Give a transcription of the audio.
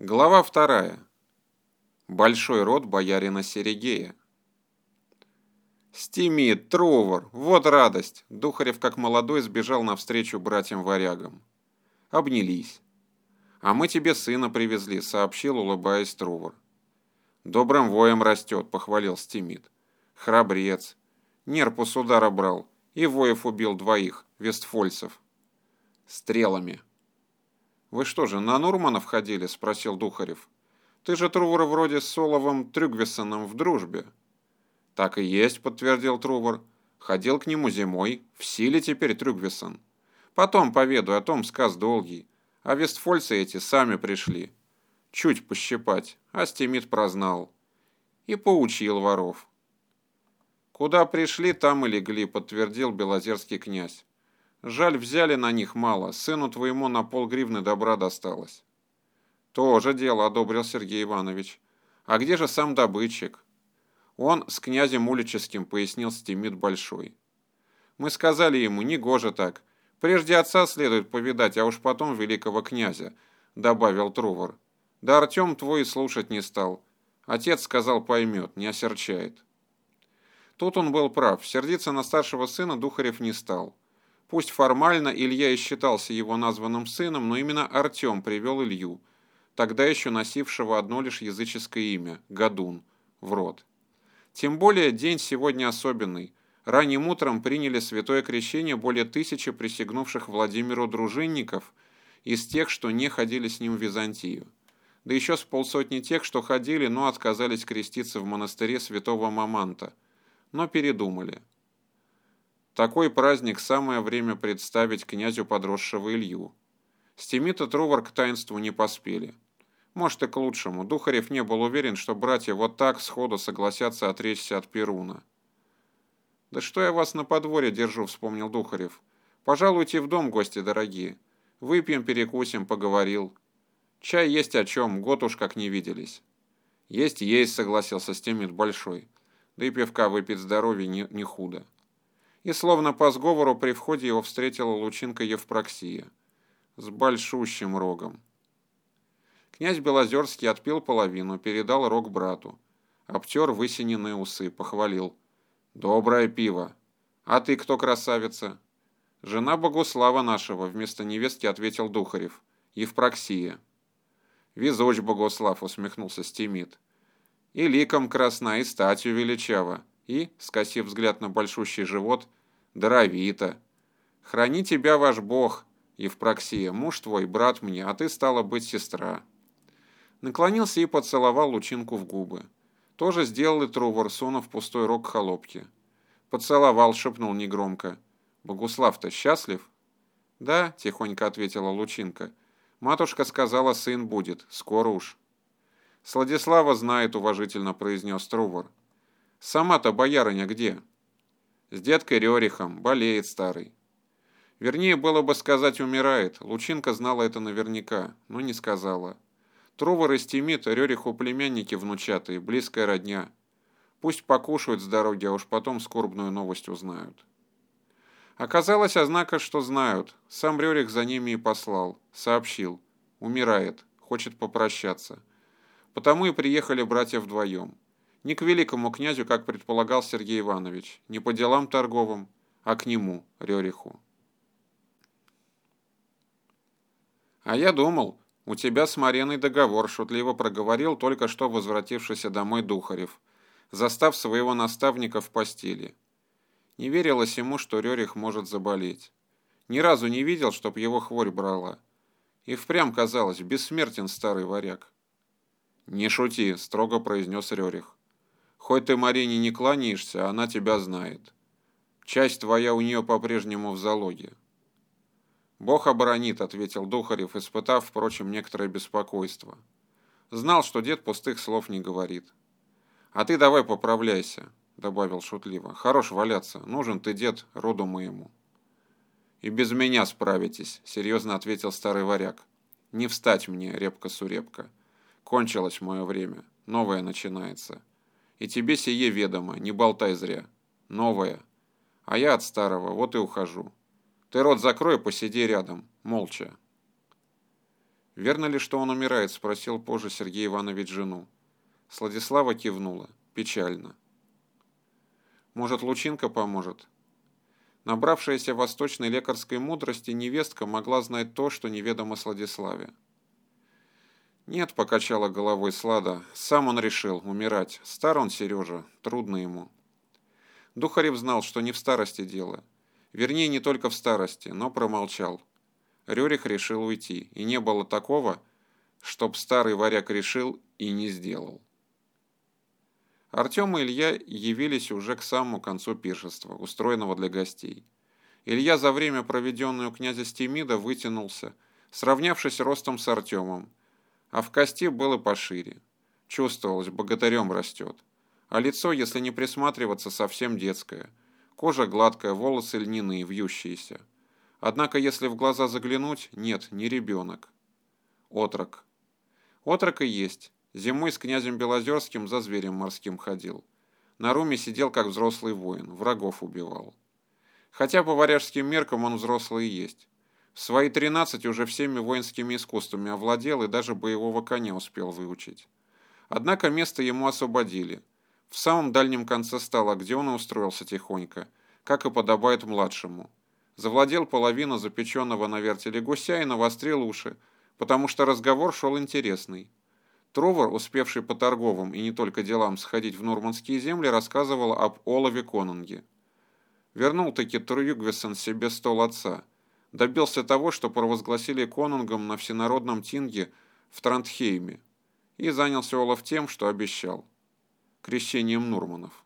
Глава вторая. Большой род боярина Серегея. Стимит, Трувор, вот радость! Духарев, как молодой, сбежал навстречу братьям-варягам. Обнялись. «А мы тебе сына привезли», — сообщил, улыбаясь Трувор. «Добрым воем растет», — похвалил Стимит. «Храбрец. Нерпу с удара брал, и воев убил двоих, вестфольцев. Стрелами». «Вы что же, на Нурманов ходили?» – спросил Духарев. «Ты же Трувор вроде с Соловым Трюгвиссоном в дружбе». «Так и есть», – подтвердил Трувор. «Ходил к нему зимой. В силе теперь Трюгвиссон. Потом поведу, о том сказ долгий. А вестфольцы эти сами пришли. Чуть пощипать, а Стимит прознал. И поучил воров». «Куда пришли, там и легли», – подтвердил Белозерский князь. Жаль, взяли на них мало, сыну твоему на полгривны добра досталось. Тоже дело, одобрил Сергей Иванович. А где же сам добытчик? Он с князем Улическим пояснил Стимит Большой. Мы сказали ему, не гоже так. Прежде отца следует повидать, а уж потом великого князя, добавил Трувор. Да Артем твой слушать не стал. Отец сказал, поймет, не осерчает. Тут он был прав, сердиться на старшего сына Духарев не стал. Пусть формально Илья и считался его названным сыном, но именно Артем привел Илью, тогда еще носившего одно лишь языческое имя – Гадун, в род. Тем более день сегодня особенный. Ранним утром приняли святое крещение более тысячи присягнувших Владимиру дружинников из тех, что не ходили с ним в Византию. Да еще с полсотни тех, что ходили, но отказались креститься в монастыре святого Маманта, но передумали. Такой праздник самое время представить князю подросшего Илью. Стимит и Трувор к таинству не поспели. Может и к лучшему. Духарев не был уверен, что братья вот так сходу согласятся отречься от Перуна. «Да что я вас на подворье держу», — вспомнил Духарев. «Пожалуйте в дом, гости дорогие. Выпьем, перекусим, поговорил. Чай есть о чем, год уж как не виделись». «Есть, есть», — согласился Стимит Большой. «Да и пивка выпить здоровье не, не худо» и словно по сговору при входе его встретила лучинка Евпроксия с большущим рогом. Князь Белозерский отпил половину, передал рог брату. Обтер высиненные усы, похвалил. «Доброе пиво! А ты кто, красавица?» «Жена Богуслава нашего», — вместо невестки ответил Духарев. «Евпроксия». «Везуч, Богуслав», — усмехнулся Стимит. «И ликом красна, и статью величава и, скосив взгляд на большущий живот, даровито. «Храни тебя ваш Бог, Евпроксия, муж твой, брат мне, а ты стала быть сестра». Наклонился и поцеловал лучинку в губы. Тоже сделал и Трувор, сунув пустой рог холопки. Поцеловал, шепнул негромко. «Богуслав-то счастлив?» «Да», — тихонько ответила Лучинка. «Матушка сказала, сын будет, скоро уж». «Сладислава знает», — уважительно произнес Трувор. Сама-то боярыня где? С деткой Рерихом, болеет старый. Вернее, было бы сказать «умирает». Лучинка знала это наверняка, но не сказала. Трувор и Стимит, Рериху племянники внучатые, близкая родня. Пусть покушают с дороги, а уж потом скорбную новость узнают. Оказалось, однако, что знают. Сам Рерих за ними и послал. Сообщил. Умирает. Хочет попрощаться. Потому и приехали братья вдвоем. Не к великому князю, как предполагал Сергей Иванович, не по делам торговым, а к нему, Рериху. «А я думал, у тебя с Мареной договор», — шутливо проговорил только что возвратившийся домой Духарев, застав своего наставника в постели. Не верилось ему, что Рерих может заболеть. Ни разу не видел, чтоб его хворь брала. И впрямь казалось, бессмертен старый варяг. «Не шути», — строго произнес Рерих. Хоть ты Марине не кланяешься, она тебя знает. Часть твоя у нее по-прежнему в залоге. «Бог оборонит», — ответил Духарев, испытав, впрочем, некоторое беспокойство. Знал, что дед пустых слов не говорит. «А ты давай поправляйся», — добавил шутливо. «Хорош валяться. Нужен ты, дед, роду моему». «И без меня справитесь», — серьезно ответил старый варяг. «Не встать мне, репка-сурепка. Кончилось мое время. Новое начинается. И тебе сие ведомо, не болтай зря. Новое. А я от старого, вот и ухожу. Ты рот закрой, посиди рядом, молча. «Верно ли, что он умирает?» – спросил позже Сергей Иванович жену. Сладислава кивнула. Печально. «Может, Лучинка поможет?» Набравшаяся восточной лекарской мудрости невестка могла знать то, что неведомо Сладиславе. «Нет», — покачала головой Слада, — «сам он решил умирать. Стар он, Сережа, трудно ему». Духарев знал, что не в старости дело. Вернее, не только в старости, но промолчал. Рерих решил уйти, и не было такого, чтоб старый варяг решил и не сделал. Артем и Илья явились уже к самому концу пиршества, устроенного для гостей. Илья за время, проведенное у князя Стемида, вытянулся, сравнявшись ростом с Артемом, а в кости было пошире. Чувствовалось, богатырем растет. А лицо, если не присматриваться, совсем детское. Кожа гладкая, волосы льняные, вьющиеся. Однако, если в глаза заглянуть, нет, не ребенок. Отрок. Отрок и есть. Зимой с князем Белозерским за зверем морским ходил. На руме сидел, как взрослый воин, врагов убивал. Хотя по варяжским меркам он взрослый и есть. Свои тринадцать уже всеми воинскими искусствами овладел и даже боевого коня успел выучить. Однако место ему освободили. В самом дальнем конце стола, где он и устроился тихонько, как и подобает младшему – завладел половину запеченного на вертеле гуся и навострил уши, потому что разговор шел интересный. Тровар, успевший по торговым и не только делам сходить в нурманские земли, рассказывал об Олове Конунге. Вернул-таки Турюгвесон себе стол отца. Добился того, что провозгласили конунгом на всенародном тинге в Трантхейме. И занялся Олаф тем, что обещал – крещением Нурманов.